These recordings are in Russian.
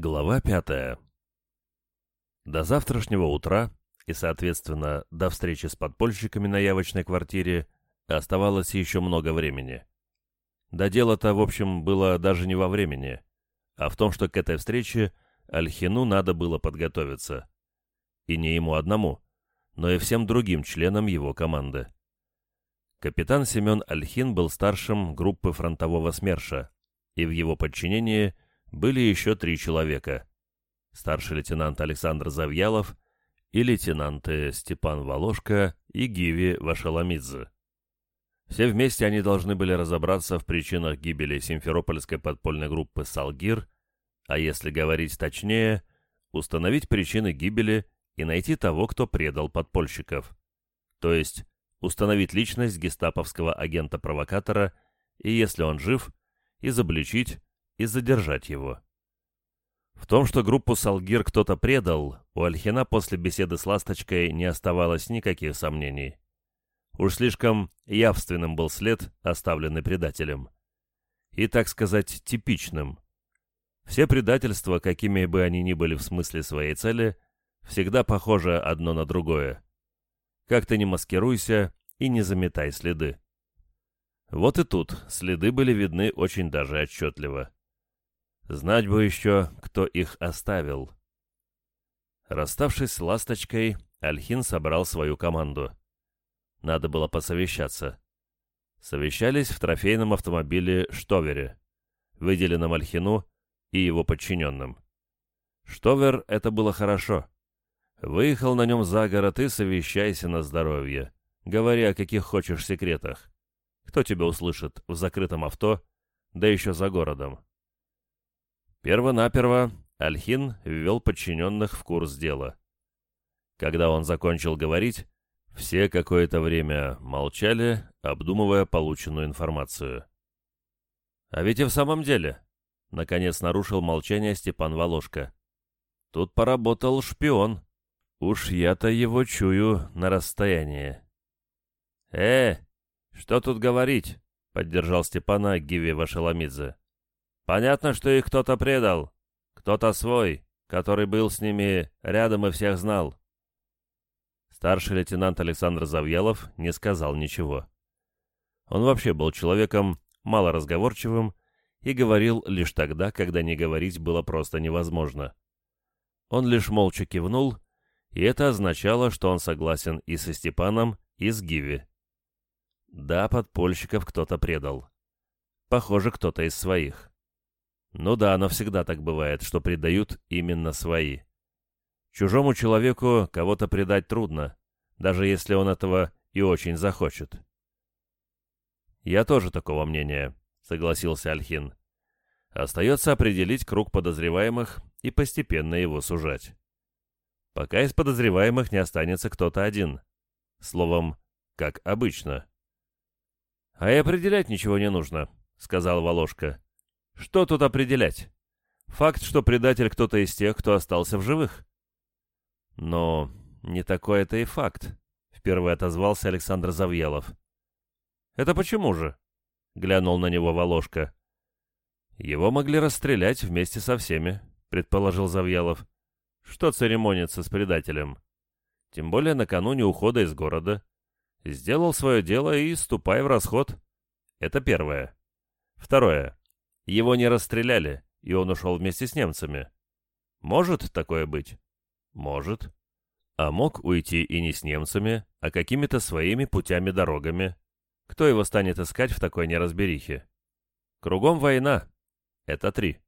Глава пятая. До завтрашнего утра и, соответственно, до встречи с подпольщиками на явочной квартире оставалось еще много времени. Да дело-то, в общем, было даже не во времени, а в том, что к этой встрече Альхину надо было подготовиться. И не ему одному, но и всем другим членам его команды. Капитан Семен Альхин был старшим группы фронтового СМЕРШа, и в его подчинении были еще три человека. Старший лейтенант Александр Завьялов и лейтенанты Степан Волошко и Гиви Вашаламидзе. Все вместе они должны были разобраться в причинах гибели симферопольской подпольной группы «Салгир», а если говорить точнее, установить причины гибели и найти того, кто предал подпольщиков. То есть установить личность гестаповского агента-провокатора и, если он жив, изобличить и задержать его. В том, что группу Салгир кто-то предал, у Альхина после беседы с Ласточкой не оставалось никаких сомнений. Уж слишком явственным был след, оставленный предателем. И, так сказать, типичным. Все предательства, какими бы они ни были в смысле своей цели, всегда похожи одно на другое. Как ты не маскируйся и не заметай следы. Вот и тут следы были видны очень даже отчетливо. Знать бы еще, кто их оставил. Расставшись с «Ласточкой», Альхин собрал свою команду. Надо было посовещаться. Совещались в трофейном автомобиле «Штовере», выделенном Альхину и его подчиненным. «Штовер» — это было хорошо. Выехал на нем за город и совещайся на здоровье. Говори о каких хочешь секретах. Кто тебя услышит в закрытом авто, да еще за городом. Первонаперво Альхин ввел подчиненных в курс дела. Когда он закончил говорить, все какое-то время молчали, обдумывая полученную информацию. «А ведь и в самом деле», — наконец нарушил молчание Степан Волошка. «Тут поработал шпион. Уж я-то его чую на расстоянии». «Э, что тут говорить?» — поддержал Степана Гиви Вашеламидзе. «Понятно, что их кто-то предал. Кто-то свой, который был с ними рядом и всех знал. Старший лейтенант Александр Завьялов не сказал ничего. Он вообще был человеком малоразговорчивым и говорил лишь тогда, когда не говорить было просто невозможно. Он лишь молча кивнул, и это означало, что он согласен и со Степаном, и с Гиви. Да, подпольщиков кто-то предал. Похоже, кто-то из своих. Ну да, но всегда так бывает, что предают именно свои. Чужому человеку кого-то предать трудно, даже если он этого и очень захочет. «Я тоже такого мнения», — согласился Альхин. «Остается определить круг подозреваемых и постепенно его сужать. Пока из подозреваемых не останется кто-то один. Словом, как обычно». «А и определять ничего не нужно», — сказал Волошка. «Что тут определять? Факт, что предатель кто-то из тех, кто остался в живых. Но не такой это и факт, впервые отозвался Александр Завьялов. Это почему же? Глянул на него Волошка. Его могли расстрелять вместе со всеми, предположил Завьялов. Что церемониться с предателем? Тем более накануне ухода из города. Сделал свое дело и ступай в расход. Это первое. Второе. Его не расстреляли, и он ушел вместе с немцами. Может такое быть? Может. А мог уйти и не с немцами, а какими-то своими путями-дорогами. Кто его станет искать в такой неразберихе? Кругом война. Это три.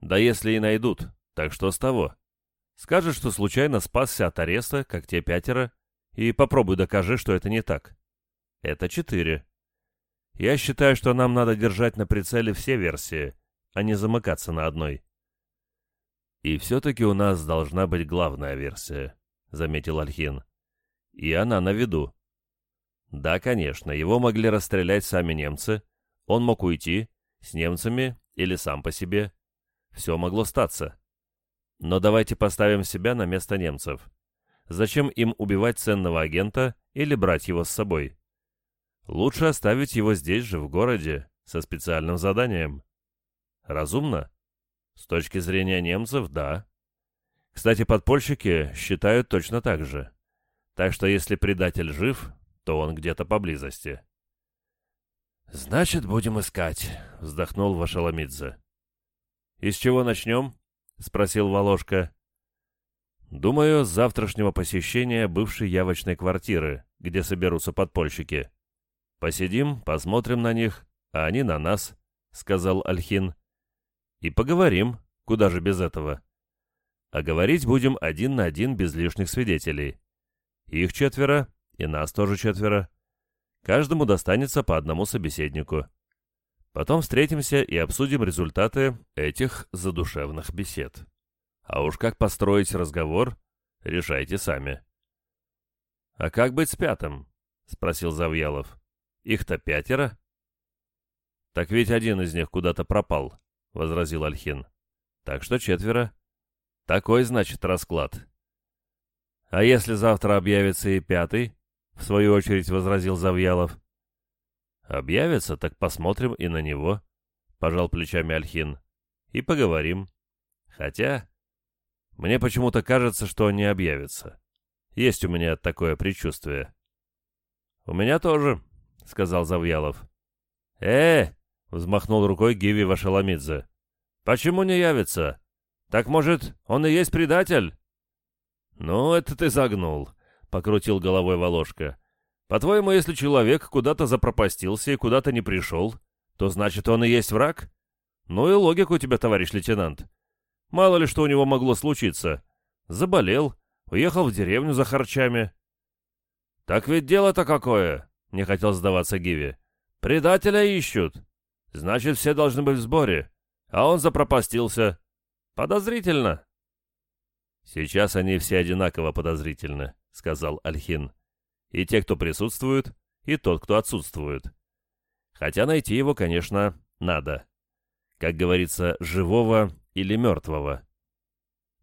Да если и найдут, так что с того? Скажешь, что случайно спасся от ареста, как те пятеро, и попробуй докажи, что это не так. Это четыре. Я считаю, что нам надо держать на прицеле все версии, а не замыкаться на одной. «И все-таки у нас должна быть главная версия», — заметил Альхин. «И она на виду». «Да, конечно, его могли расстрелять сами немцы, он мог уйти, с немцами или сам по себе. Все могло статься. Но давайте поставим себя на место немцев. Зачем им убивать ценного агента или брать его с собой? Лучше оставить его здесь же, в городе, со специальным заданием. Разумно? С точки зрения немцев, да. Кстати, подпольщики считают точно так же. Так что если предатель жив, то он где-то поблизости. «Значит, будем искать», — вздохнул Вашаламидзе. «Из чего начнем?» — спросил Волошка. «Думаю, с завтрашнего посещения бывшей явочной квартиры, где соберутся подпольщики. Посидим, посмотрим на них, а они на нас», — сказал Альхин. «И поговорим, куда же без этого. А говорить будем один на один без лишних свидетелей. Их четверо, и нас тоже четверо. Каждому достанется по одному собеседнику. Потом встретимся и обсудим результаты этих задушевных бесед. А уж как построить разговор, решайте сами. «А как быть с пятым?» — спросил Завьялов. «Их-то пятеро?» «Так ведь один из них куда-то пропал», — возразил Альхин. «Так что четверо. Такой, значит, расклад». «А если завтра объявится и пятый?» в свою очередь возразил Завьялов. «Объявится, так посмотрим и на него», — пожал плечами Альхин. «И поговорим. Хотя, мне почему-то кажется, что он не объявится. Есть у меня такое предчувствие». «У меня тоже», — сказал Завьялов. «Э!» — взмахнул рукой Гиви Вашаламидзе. «Почему не явится? Так, может, он и есть предатель?» «Ну, это ты загнул», — покрутил головой Волошка. «По-твоему, если человек куда-то запропастился и куда-то не пришел, то значит, он и есть враг? Ну и логика у тебя, товарищ лейтенант. Мало ли что у него могло случиться. Заболел, уехал в деревню за харчами». «Так ведь дело-то какое!» — не хотел сдаваться Гиви. «Предателя ищут. Значит, все должны быть в сборе. А он запропастился. Подозрительно». «Сейчас они все одинаково подозрительны», — сказал Альхин. «И те, кто присутствует, и тот, кто отсутствует. Хотя найти его, конечно, надо. Как говорится, живого или мертвого».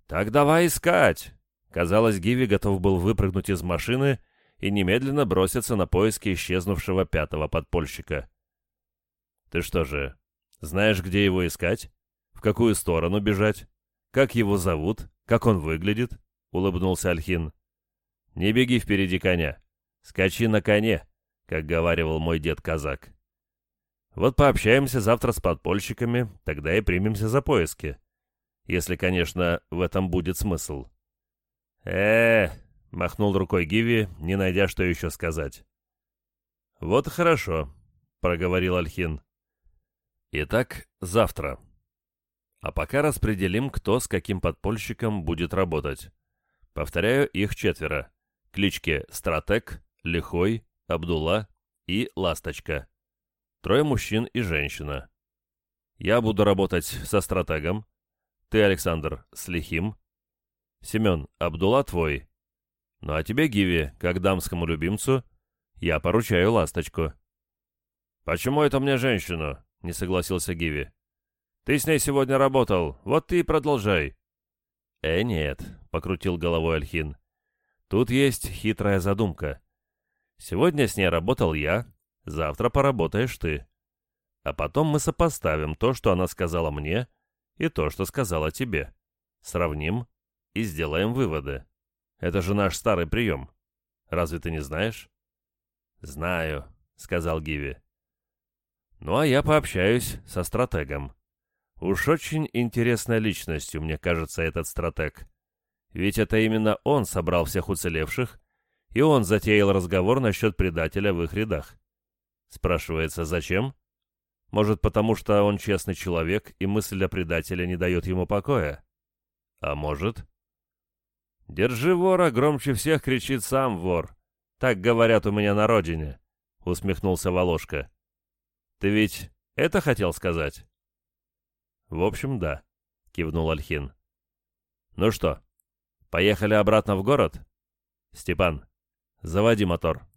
«Так давай искать!» Казалось, Гиви готов был выпрыгнуть из машины и немедленно броситься на поиски исчезнувшего пятого подпольщика. «Ты что же, знаешь, где его искать? В какую сторону бежать? Как его зовут? Как он выглядит?» — улыбнулся Альхин. Не беги впереди коня. Скачи на коне, как говаривал мой дед-казак. Вот пообщаемся завтра с подпольщиками, тогда и примемся за поиски. Если, конечно, в этом будет смысл. э махнул рукой Гиви, не найдя, что еще сказать. «Вот и хорошо», — проговорил Альхин. «Итак, завтра. А пока распределим, кто с каким подпольщиком будет работать. Повторяю, их четверо клички Стратег, Лихой, Абдулла и Ласточка. Трое мужчин и женщина. Я буду работать со стратегом. Ты, Александр, с Лихим. Семен, Абдулла твой. Ну а тебе, Гиви, как дамскому любимцу, я поручаю Ласточку. «Почему это мне женщину?» — не согласился Гиви. «Ты с ней сегодня работал, вот ты и продолжай». «Э, нет», — покрутил головой Альхин. Тут есть хитрая задумка. Сегодня с ней работал я, завтра поработаешь ты. А потом мы сопоставим то, что она сказала мне, и то, что сказала тебе. Сравним и сделаем выводы. Это же наш старый прием. Разве ты не знаешь? «Знаю», — сказал Гиви. «Ну а я пообщаюсь со стратегом. Уж очень интересной личностью, мне кажется, этот стратег. Ведь это именно он собрал всех уцелевших, и он затеял разговор насчет предателя в их рядах. Спрашивается, зачем? Может, потому что он честный человек, и мысль о предателе не дает ему покоя? А может... «Держи вора, громче всех кричит сам вор. Так говорят у меня на родине», — усмехнулся Волошка. «Ты ведь это хотел сказать?» «В общем, да», — кивнул Альхин. «Ну что, Поехали обратно в город? Степан, заводи мотор.